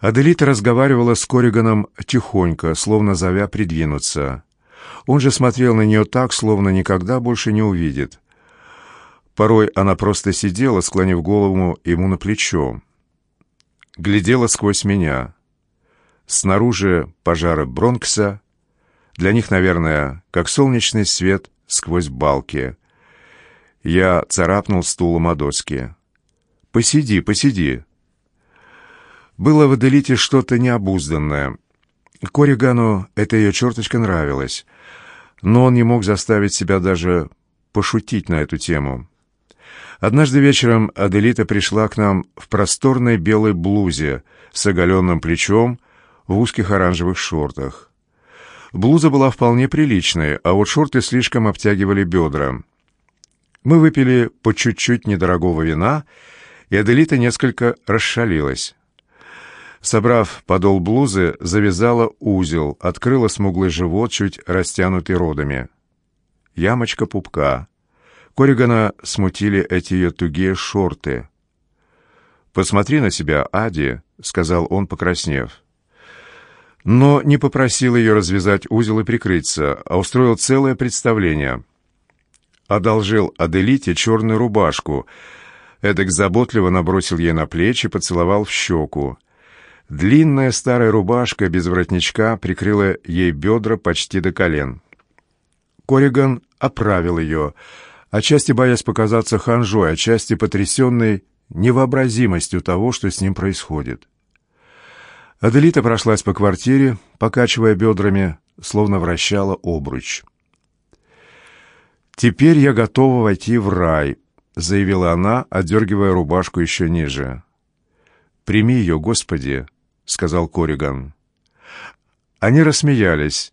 Аделита разговаривала с Кориганом тихонько, словно зовя придвинуться. Он же смотрел на нее так, словно никогда больше не увидит. Порой она просто сидела, склонив голову ему на плечо. Глядела сквозь меня. Снаружи пожары Бронкса. Для них, наверное, как солнечный свет сквозь балки. Я царапнул стулом о доски. «Посиди, посиди». Было в Аделите что-то необузданное. Коригану эта ее черточка нравилась, но он не мог заставить себя даже пошутить на эту тему. Однажды вечером Аделита пришла к нам в просторной белой блузе с оголенным плечом в узких оранжевых шортах. Блуза была вполне приличной, а вот шорты слишком обтягивали бедра. Мы выпили по чуть-чуть недорогого вина, и Аделита несколько расшалилась. Собрав подол блузы, завязала узел, открыла смуглый живот, чуть растянутый родами. Ямочка пупка. Коригана смутили эти ее тугие шорты. «Посмотри на себя, Ади», — сказал он, покраснев. Но не попросил ее развязать узел и прикрыться, а устроил целое представление. Одолжил Аделите черную рубашку, эдак заботливо набросил ей на плечи, поцеловал в щеку. Длинная старая рубашка без воротничка прикрыла ей бедра почти до колен. Кориган оправил ее — отчасти боясь показаться ханжой, отчасти потрясенной невообразимостью того, что с ним происходит. Аделита прошлась по квартире, покачивая бедрами, словно вращала обруч. «Теперь я готова войти в рай», — заявила она, отдергивая рубашку еще ниже. «Прими ее, Господи», — сказал Кориган. Они рассмеялись,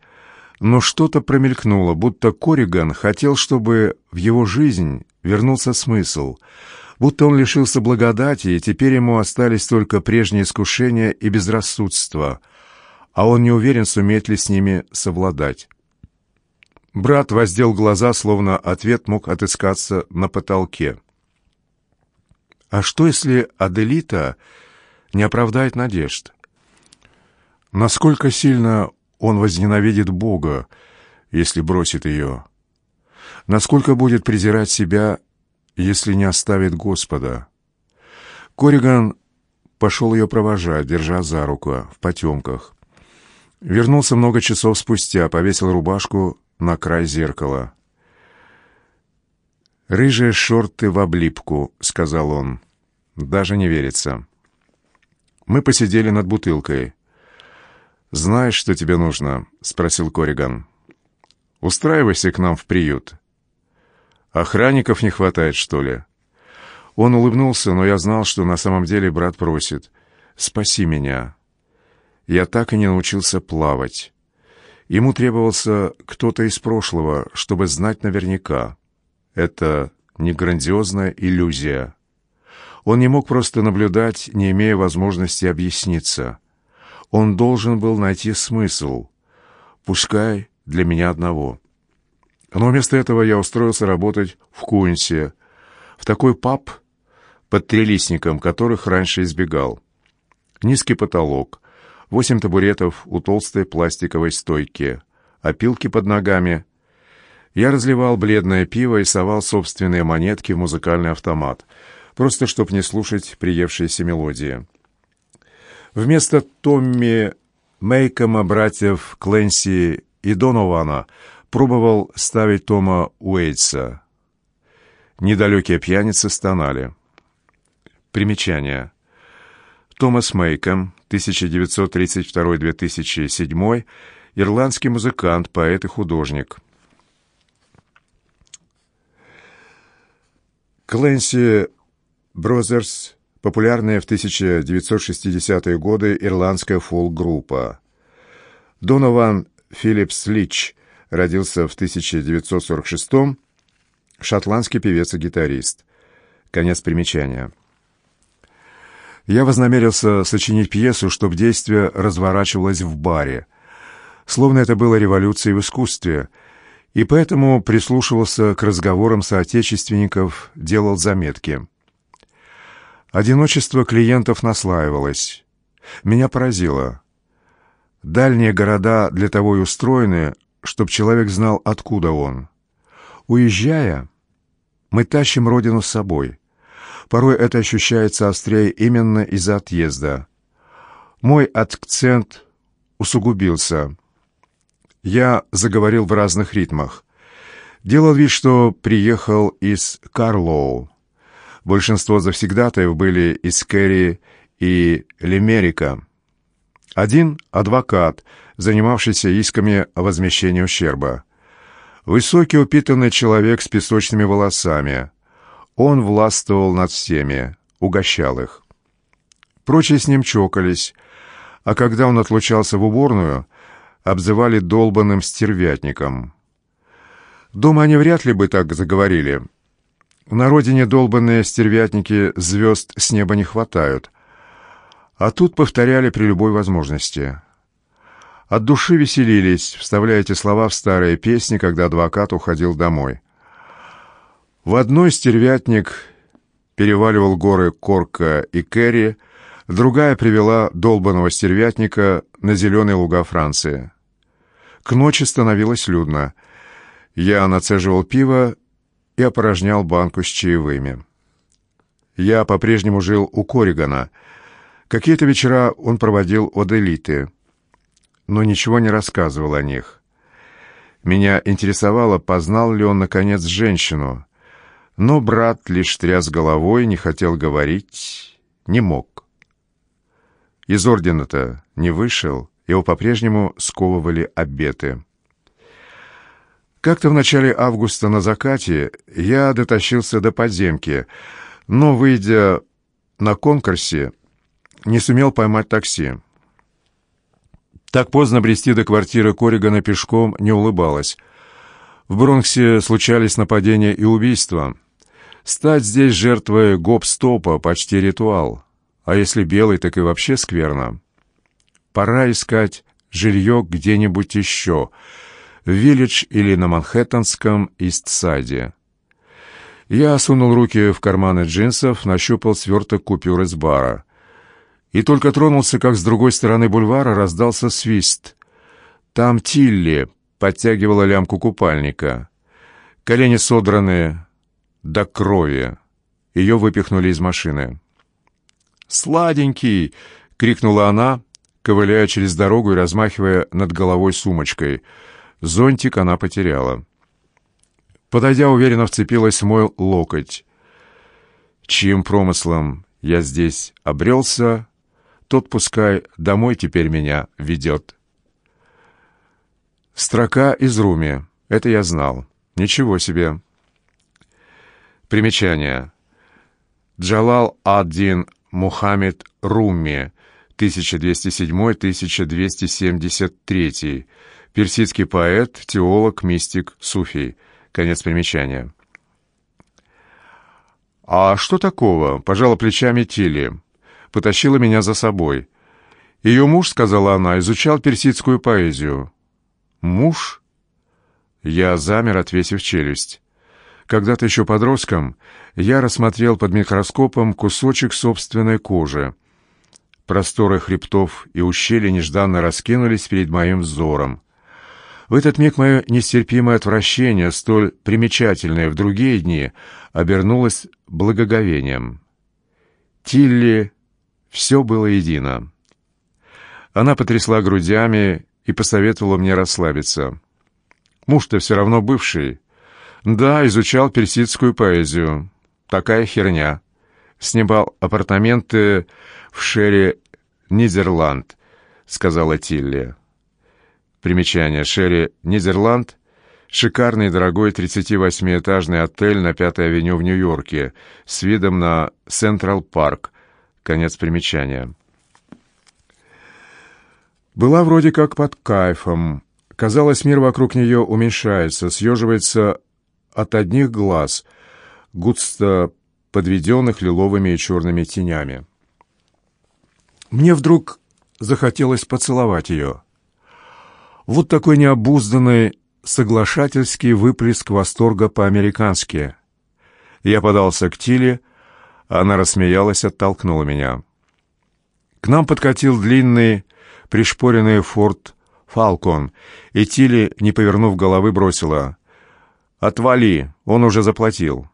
но что-то промелькнуло, будто Кориган хотел, чтобы в его жизнь вернулся смысл, будто он лишился благодати, и теперь ему остались только прежние искушения и безрассудство, а он не уверен, сумеет ли с ними совладать. Брат воздел глаза, словно ответ мог отыскаться на потолке. А что, если Аделита не оправдает надежд? Насколько сильно он возненавидит Бога, если бросит ее. Насколько будет презирать себя, если не оставит Господа? Кориган пошел ее провожать, держа за руку, в потемках. Вернулся много часов спустя, повесил рубашку на край зеркала. «Рыжие шорты в облипку», — сказал он. «Даже не верится». Мы посидели над бутылкой. «Знаешь, что тебе нужно?» — спросил Кориган. «Устраивайся к нам в приют». «Охранников не хватает, что ли?» Он улыбнулся, но я знал, что на самом деле брат просит. «Спаси меня». Я так и не научился плавать. Ему требовался кто-то из прошлого, чтобы знать наверняка. Это не грандиозная иллюзия. Он не мог просто наблюдать, не имея возможности объясниться. Он должен был найти смысл, пускай для меня одного. Но вместо этого я устроился работать в Куинсе, в такой паб под трелистником, которых раньше избегал. Низкий потолок, восемь табуретов у толстой пластиковой стойки, опилки под ногами. Я разливал бледное пиво и совал собственные монетки в музыкальный автомат, просто чтобы не слушать приевшиеся мелодии. Вместо Томми Мейкома, братьев Кленси и Донована пробовал ставить Тома Уэйтса. Недалекие пьяницы стонали. Примечание. Томас Мейком, 1932-2007, ирландский музыкант, поэт и художник. Кленси Брозерс популярная в 1960-е годы ирландская фолк-группа. Донован Филлипс Лич родился в 1946-м, шотландский певец и гитарист. Конец примечания. Я вознамерился сочинить пьесу, чтобы действие разворачивалось в баре, словно это было революцией в искусстве, и поэтому прислушивался к разговорам соотечественников, делал заметки. Одиночество клиентов наслаивалось. Меня поразило. Дальние города для того и устроены, чтобы человек знал, откуда он. Уезжая, мы тащим родину с собой. Порой это ощущается острее именно из-за отъезда. Мой акцент усугубился. Я заговорил в разных ритмах. Делал вид, что приехал из Карлоу. Большинство завсегдатаев были из Керри и Лимерика. Один — адвокат, занимавшийся исками о возмещении ущерба. Высокий упитанный человек с песочными волосами. Он властвовал над всеми, угощал их. Прочие с ним чокались, а когда он отлучался в уборную, обзывали долбанным стервятником. Дома они вряд ли бы так заговорили. На родине долбанные стервятники звезд с неба не хватают. А тут повторяли при любой возможности. От души веселились, вставляя эти слова в старые песни, когда адвокат уходил домой. В одной стервятник переваливал горы Корка и Керри, другая привела долбанного стервятника на зеленые луга Франции. К ночи становилось людно. Я нацеживал пиво и опорожнял банку с чаевыми. Я по-прежнему жил у Коригана. Какие-то вечера он проводил от элиты, но ничего не рассказывал о них. Меня интересовало, познал ли он, наконец, женщину. Но брат лишь тряс головой, не хотел говорить, не мог. Из ордена-то не вышел, его по-прежнему сковывали обеты. Как-то в начале августа на закате я дотащился до подземки, но, выйдя на конкурсе, не сумел поймать такси. Так поздно брести до квартиры Корригана пешком не улыбалась. В Бронксе случались нападения и убийства. Стать здесь жертвой гоп-стопа почти ритуал. А если белый, так и вообще скверно. Пора искать жилье где-нибудь еще, в Виллидж или на Манхэттенском Истсайде. Я сунул руки в карманы джинсов, нащупал сверток купюр из бара. И только тронулся, как с другой стороны бульвара раздался свист. Там Тилли подтягивала лямку купальника. Колени содраны до крови. Ее выпихнули из машины. «Сладенький!» — крикнула она, ковыляя через дорогу и размахивая над головой сумочкой. Зонтик она потеряла. Подойдя, уверенно вцепилась в мой локоть. Чьим промыслом я здесь обрелся, тот пускай домой теперь меня ведет. Строка из Руми. Это я знал. Ничего себе. Примечание. Джалал ад-Дин Мухаммед Руми, 1207-1273. Персидский поэт, теолог, мистик, суфий. Конец примечания. «А что такого?» — пожала плечами Тилли потащила меня за собой. Ее муж, сказала она, изучал персидскую поэзию. Муж? Я замер, отвесив челюсть. Когда-то еще подростком я рассмотрел под микроскопом кусочек собственной кожи. Просторы хребтов и ущелья нежданно раскинулись перед моим взором. В этот миг мое нестерпимое отвращение, столь примечательное в другие дни, обернулось благоговением. Тилли все было едино. Она потрясла грудями и посоветовала мне расслабиться. Муж-то все равно бывший. Да, изучал персидскую поэзию. Такая херня. Снимал апартаменты в Шерри Нидерланд, сказала Тилли. Примечание. Шерри Нидерланд — шикарный дорогой 38-этажный отель на Пятой авеню в Нью-Йорке с видом на Централ Парк, Конец примечания. Была вроде как под кайфом. Казалось, мир вокруг нее уменьшается, съеживается от одних глаз, густо подведенных лиловыми и черными тенями. Мне вдруг захотелось поцеловать ее. Вот такой необузданный соглашательский выплеск восторга по-американски. Я подался к Тиле, она рассмеялась, оттолкнула меня. К нам подкатил длинный, пришпоренный форт «Фалкон», и Тилли, не повернув головы, бросила «Отвали, он уже заплатил».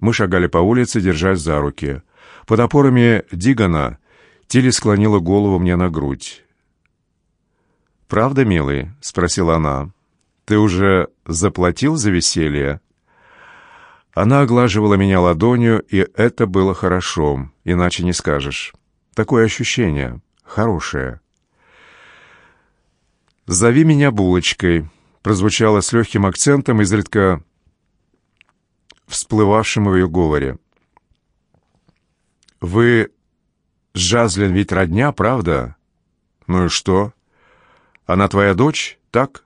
Мы шагали по улице, держась за руки. Под опорами Дигана Тилли склонила голову мне на грудь. «Правда, милый?» — спросила она. «Ты уже заплатил за веселье?» Она оглаживала меня ладонью, и это было хорошо, иначе не скажешь. Такое ощущение, хорошее. «Зови меня булочкой», — прозвучало с легким акцентом, изредка всплывавшим в ее говоре. «Вы Жазлин ведь родня, правда? Ну и что? Она твоя дочь, так?»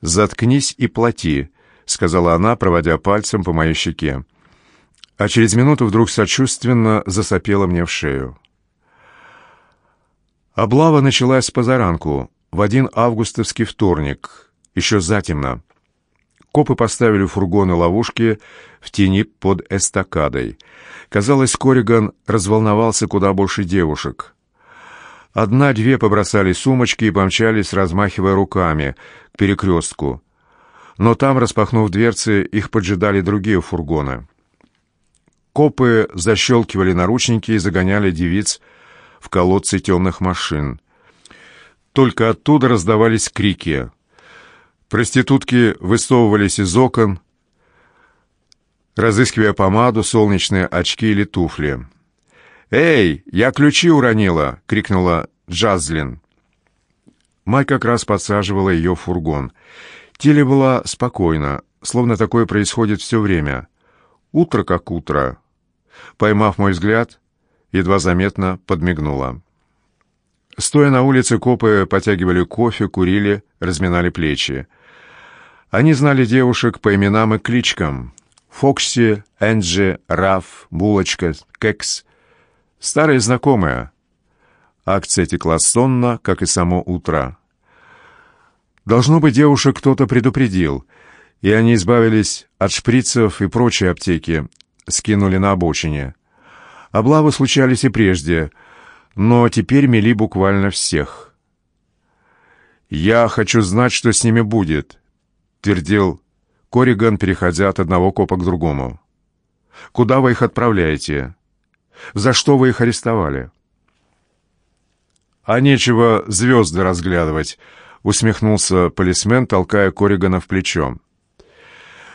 «Заткнись и плати», — сказала она, проводя пальцем по моей щеке. А через минуту вдруг сочувственно засопела мне в шею. Облава началась с позаранку, в один августовский вторник, еще затемно. Копы поставили фургоны ловушки в тени под эстакадой. Казалось, Кориган разволновался куда больше девушек. Одна-две побросали сумочки и помчались, размахивая руками, к перекрестку. Но там, распахнув дверцы, их поджидали другие фургоны. Копы защелкивали наручники и загоняли девиц в колодцы темных машин. Только оттуда раздавались крики. Проститутки высовывались из окон, разыскивая помаду, солнечные очки или туфли. «Эй, я ключи уронила!» — крикнула Джазлин. Май как раз подсаживала ее в фургон. Тилли была спокойна, словно такое происходит все время. Утро как утро. Поймав мой взгляд, едва заметно подмигнула. Стоя на улице, копы потягивали кофе, курили, разминали плечи. Они знали девушек по именам и кличкам. Фокси, Энджи, Раф, Булочка, Кекс. Старые знакомые. Акция текла сонно, как и само утро. Должно быть, девушек кто-то предупредил, и они избавились от шприцев и прочей аптеки, скинули на обочине. Облавы случались и прежде, но теперь мели буквально всех. «Я хочу знать, что с ними будет», — твердил Кориган, переходя от одного копа к другому. «Куда вы их отправляете? За что вы их арестовали?» «А нечего звезды разглядывать», — усмехнулся полисмен, толкая Коригана в плечо.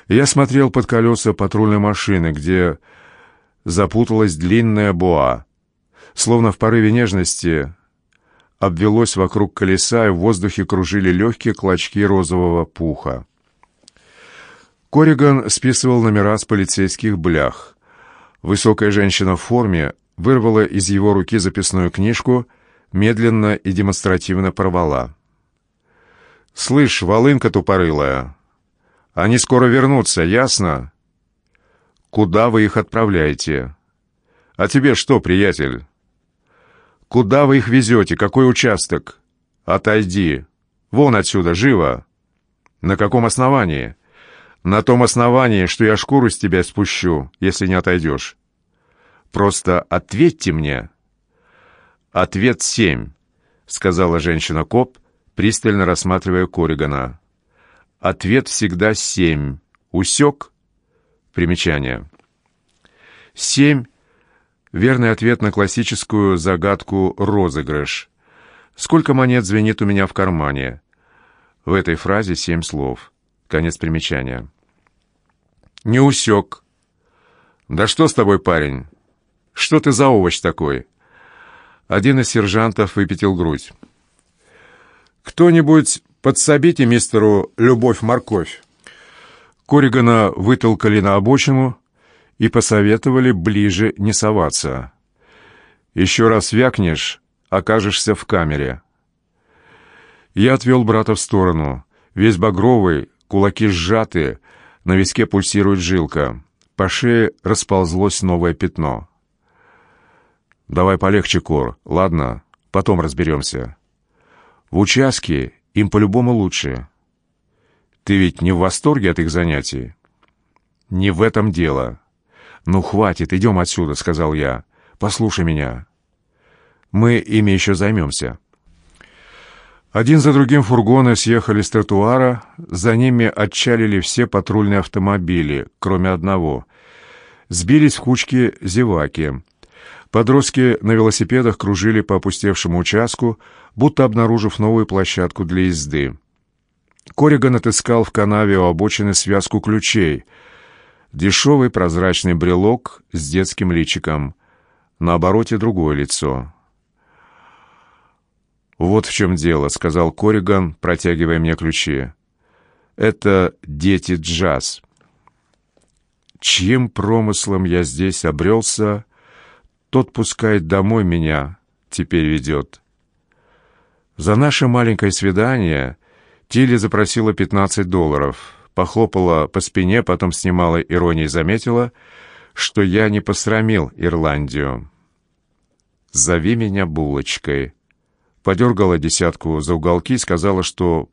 Я смотрел под колеса патрульной машины, где запуталась длинная боа. Словно в порыве нежности обвелось вокруг колеса, и в воздухе кружили легкие клочки розового пуха. Кориган списывал номера с полицейских блях. Высокая женщина в форме вырвала из его руки записную книжку, медленно и демонстративно порвала. «Слышь, волынка тупорылая, они скоро вернутся, ясно?» «Куда вы их отправляете?» «А тебе что, приятель?» «Куда вы их везете? Какой участок?» «Отойди! Вон отсюда, живо!» «На каком основании?» «На том основании, что я шкуру с тебя спущу, если не отойдешь». «Просто ответьте мне». «Ответ семь», — сказала женщина-коп, пристально рассматривая Коригана. «Ответ всегда семь. Усек?» Примечание. Семь — верный ответ на классическую загадку «розыгрыш». «Сколько монет звенит у меня в кармане?» В этой фразе семь слов. Конец примечания. «Не усек». «Да что с тобой, парень? Что ты за овощ такой?» Один из сержантов выпятил грудь. «Кто-нибудь подсобите мистеру «Любовь-морковь». Коригана вытолкали на обочину и посоветовали ближе не соваться. «Еще раз вякнешь, окажешься в камере». Я отвел брата в сторону. Весь багровый, кулаки сжаты, на виске пульсирует жилка. По шее расползлось новое пятно. «Давай полегче, Кор, ладно? Потом разберемся». В участке им по-любому лучше. Ты ведь не в восторге от их занятий? Не в этом дело. Ну, хватит, идем отсюда, сказал я. Послушай меня. Мы ими еще займемся». Один за другим фургоны съехали с тротуара, за ними отчалили все патрульные автомобили, кроме одного. Сбились в кучки зеваки. Подростки на велосипедах кружили по опустевшему участку, будто обнаружив новую площадку для езды. Корриган отыскал в канаве у обочины связку ключей. Дешевый прозрачный брелок с детским личиком. На обороте другое лицо. «Вот в чем дело», — сказал Корриган, протягивая мне ключи. «Это дети джаз». Чьим промыслом я здесь обрелся, тот пускает домой меня, теперь ведет. За наше маленькое свидание Тилли запросила 15 долларов, похлопала по спине, потом снимала иронией заметила, что я не посрамил Ирландию. «Зови меня булочкой», подергала десятку за уголки и сказала, что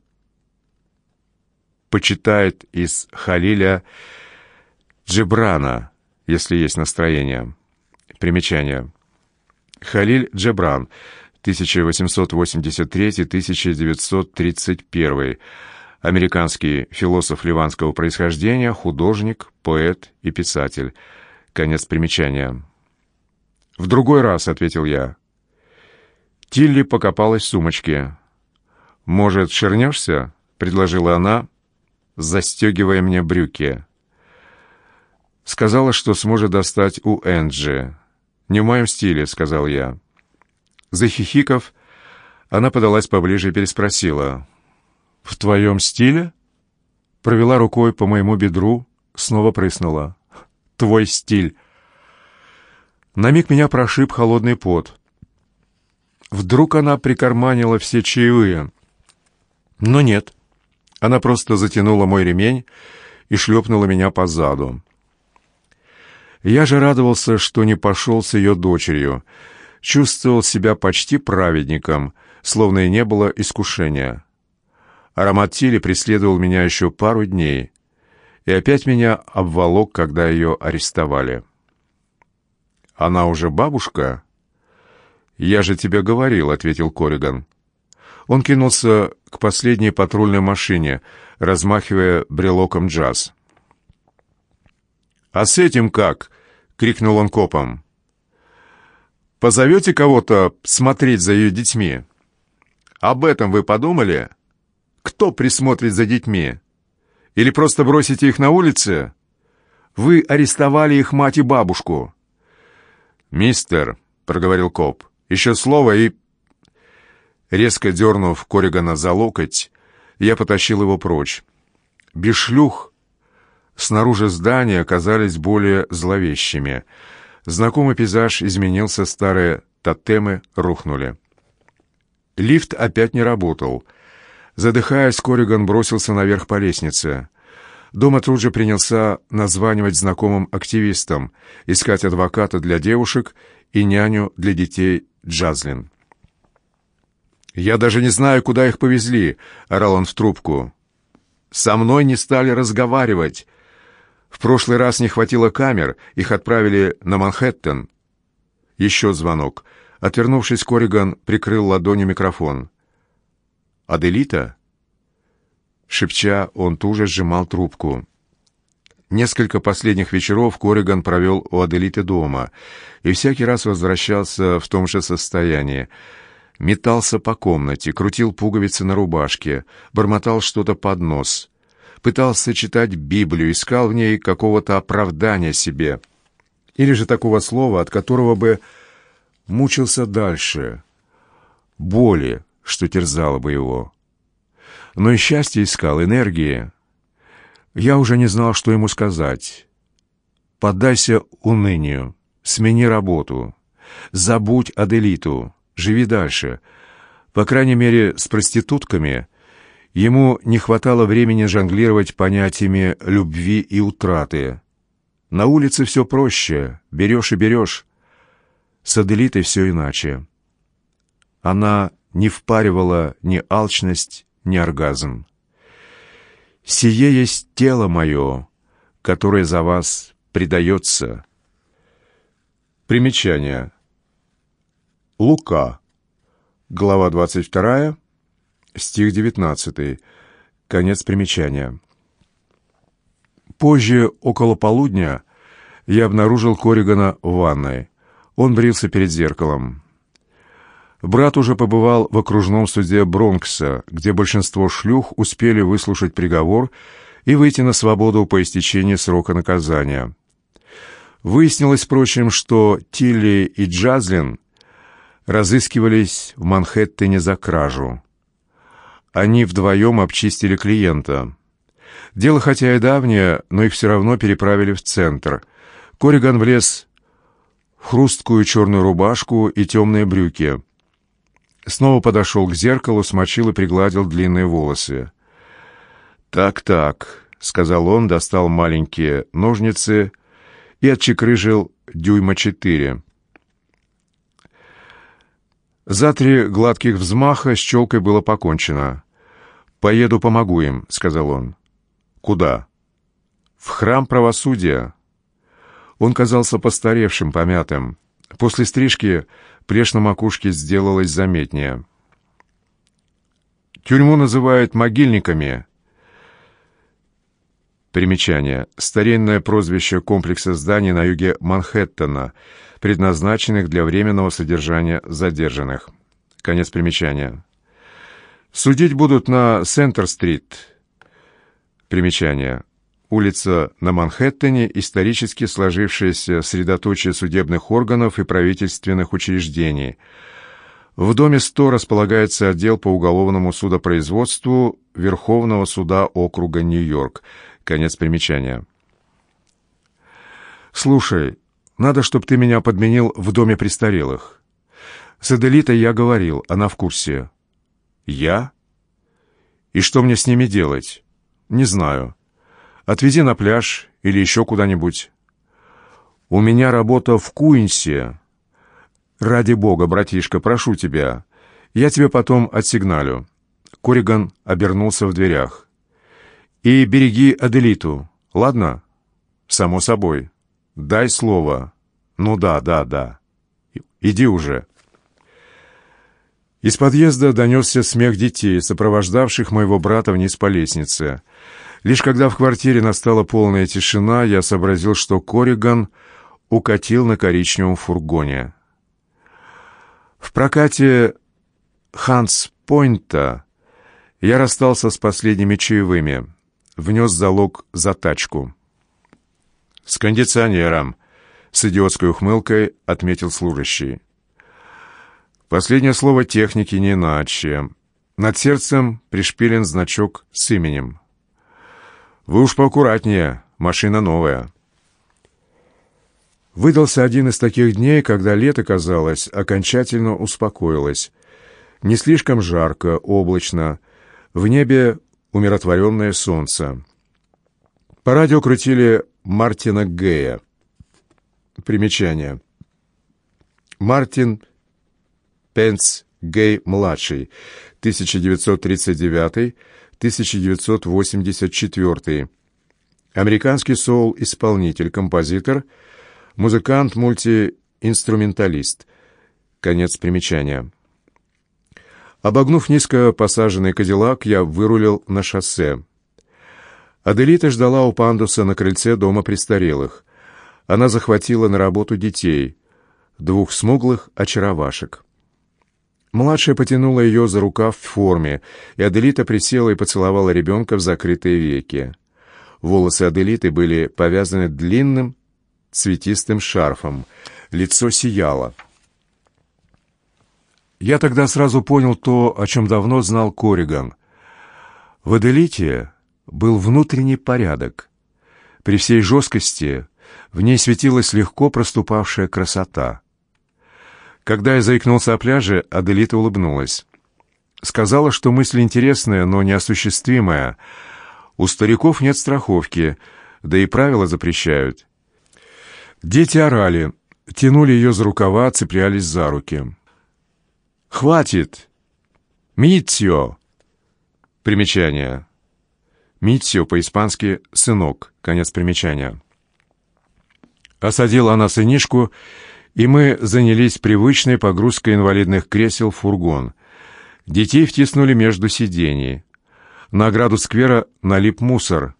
почитает из Халиля Джебрана, если есть настроение. Примечание. Халиль Джебран, 1883-1931, американский философ ливанского происхождения, художник, поэт и писатель. Конец примечания. «В другой раз», — ответил я. Тилли покопалась в сумочке. «Может, шернешься?» — предложила она, застегивая мне брюки. Сказала, что сможет достать у Энджи. «Не в моем стиле», — сказал я. Захихиков, она подалась поближе и переспросила. «В твоем стиле?» Провела рукой по моему бедру, снова прыснула. «Твой стиль!» На миг меня прошиб холодный пот. Вдруг она прикарманила все чаевые. Но нет. Она просто затянула мой ремень и шлепнула меня по заду. Я же радовался, что не пошел с ее дочерью. Чувствовал себя почти праведником, словно и не было искушения. Аромат Тили преследовал меня еще пару дней, и опять меня обволок, когда ее арестовали. «Она уже бабушка?» «Я же тебе говорил», — ответил Кориган. Он кинулся к последней патрульной машине, размахивая брелоком джаз. «А с этим как?» — крикнул он копом. «Позовете кого-то смотреть за ее детьми? Об этом вы подумали? Кто присмотрит за детьми? Или просто бросите их на улице? Вы арестовали их мать и бабушку». «Мистер», — проговорил коп, — «еще слово и...» Резко дернув Коригана за локоть, я потащил его прочь. Без шлюх Снаружи здания оказались более зловещими. Знакомый пейзаж изменился, старые тотемы рухнули. Лифт опять не работал. Задыхаясь, Кориган бросился наверх по лестнице. Дома тут же принялся названивать знакомым активистам, искать адвоката для девушек и няню для детей Джазлин. «Я даже не знаю, куда их повезли», — орал он в трубку. «Со мной не стали разговаривать. В прошлый раз не хватило камер, их отправили на Манхэттен. Еще звонок. Отвернувшись, Кориган прикрыл ладонью микрофон. «Аделита?» Шепча, он туже сжимал трубку. Несколько последних вечеров Кориган провел у Аделиты дома и всякий раз возвращался в том же состоянии. Метался по комнате, крутил пуговицы на рубашке, бормотал что-то под нос пытался читать Библию, искал в ней какого-то оправдания себе, или же такого слова, от которого бы мучился дальше, боли, что терзало бы его. Но и счастье искал, энергии. Я уже не знал, что ему сказать. Поддайся унынию, смени работу, забудь Аделиту, живи дальше. По крайней мере, с проститутками Ему не хватало времени жонглировать понятиями любви и утраты. На улице все проще, берешь и берешь. С Аделитой все иначе. Она не впаривала ни алчность, ни оргазм. «Сие есть тело мое, которое за вас предается». Примечание. Лука. Глава 22, стих 19. Конец примечания. Позже, около полудня, я обнаружил Коригана в ванной. Он брился перед зеркалом. Брат уже побывал в окружном суде Бронкса, где большинство шлюх успели выслушать приговор и выйти на свободу по истечении срока наказания. Выяснилось, впрочем, что Тилли и Джазлин разыскивались в Манхэттене за кражу. Они вдвоем обчистили клиента. Дело хотя и давнее, но их все равно переправили в центр. Кориган влез в хрусткую черную рубашку и темные брюки. Снова подошел к зеркалу, смочил и пригладил длинные волосы. «Так-так», — сказал он, достал маленькие ножницы и отчекрыжил дюйма четыре. За три гладких взмаха с челкой было покончено. «Поеду, помогу им», — сказал он. «Куда?» «В храм правосудия». Он казался постаревшим, помятым. После стрижки плешь на макушке сделалась заметнее. «Тюрьму называют могильниками», Примечание. Старинное прозвище комплекса зданий на юге Манхэттена, предназначенных для временного содержания задержанных. Конец примечания. Судить будут на Сентер-стрит. Примечание. Улица на Манхэттене – исторически сложившееся средоточие судебных органов и правительственных учреждений. В доме 100 располагается отдел по уголовному судопроизводству Верховного суда округа Нью-Йорк – Конец примечания. «Слушай, надо, чтобы ты меня подменил в доме престарелых. С Аделитой я говорил, она в курсе». «Я? И что мне с ними делать?» «Не знаю. Отвези на пляж или еще куда-нибудь». «У меня работа в Куинсе». «Ради бога, братишка, прошу тебя. Я тебе потом отсигналю». Кориган обернулся в дверях. И береги Аделиту, ладно? Само собой. Дай слово. Ну да, да, да. Иди уже. Из подъезда донесся смех детей, сопровождавших моего брата вниз по лестнице. Лишь когда в квартире настала полная тишина, я сообразил, что Кориган укатил на коричневом фургоне. В прокате Ханс Пойнта я расстался с последними чаевыми внес залог за тачку. «С кондиционером», — с идиотской ухмылкой отметил служащий. Последнее слово техники не иначе. Над сердцем пришпилен значок с именем. «Вы уж поаккуратнее, машина новая». Выдался один из таких дней, когда лето, казалось, окончательно успокоилось. Не слишком жарко, облачно. В небе умиротворенное солнце. По радио крутили Мартина Гея. Примечание. Мартин Пенс Гей-младший, 1939-1984. Американский соул-исполнитель, композитор, музыкант, мультиинструменталист. Конец примечания. Обогнув низко посаженный кадиллак, я вырулил на шоссе. Аделита ждала у пандуса на крыльце дома престарелых. Она захватила на работу детей, двух смуглых очаровашек. Младшая потянула ее за рукав в форме, и Аделита присела и поцеловала ребенка в закрытые веки. Волосы Аделиты были повязаны длинным цветистым шарфом. Лицо сияло. Я тогда сразу понял то, о чем давно знал Кориган. В Аделите был внутренний порядок. При всей жесткости в ней светилась легко проступавшая красота. Когда я заикнулся о пляже, Аделита улыбнулась. Сказала, что мысль интересная, но неосуществимая. У стариков нет страховки, да и правила запрещают. Дети орали, тянули ее за рукава, цеплялись за руки. «Хватит! Митсио!» Примечание. Митсио по-испански «сынок». Конец примечания. Осадила она сынишку и мы занялись привычной погрузкой инвалидных кресел в фургон. Детей втиснули между сидений. На ограду сквера налип мусор.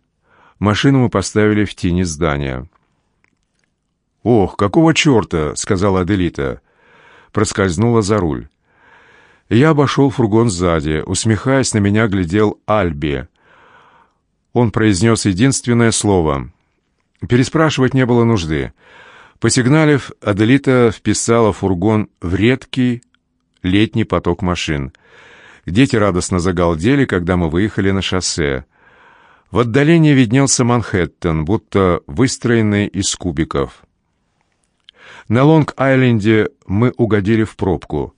Машину мы поставили в тени здания. «Ох, какого черта!» — сказала Аделита. Проскользнула за руль. Я обошел фургон сзади. Усмехаясь, на меня глядел Альби. Он произнес единственное слово. Переспрашивать не было нужды. Посигналив, Аделита вписала фургон в редкий летний поток машин. Дети радостно загалдели, когда мы выехали на шоссе. В отдалении виднелся Манхэттен, будто выстроенный из кубиков. На Лонг-Айленде мы угодили в пробку.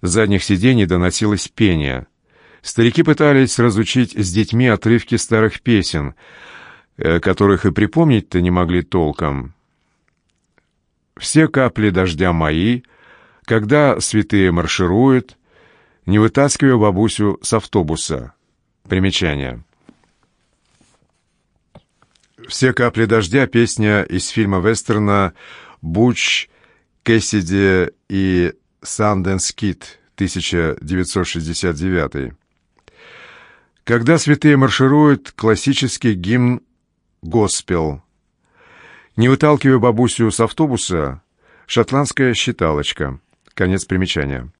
С задних сидений доносилось пение. Старики пытались разучить с детьми отрывки старых песен, э, которых и припомнить-то не могли толком. «Все капли дождя мои», «Когда святые маршируют», «Не вытаскивая бабусю с автобуса». Примечание. «Все капли дождя» — песня из фильма вестерна «Буч», «Кэссиди» и «Санденс Кит» 1969. Когда святые маршируют, классический гимн «Госпел». Не выталкивая бабусю с автобуса, шотландская считалочка. Конец примечания.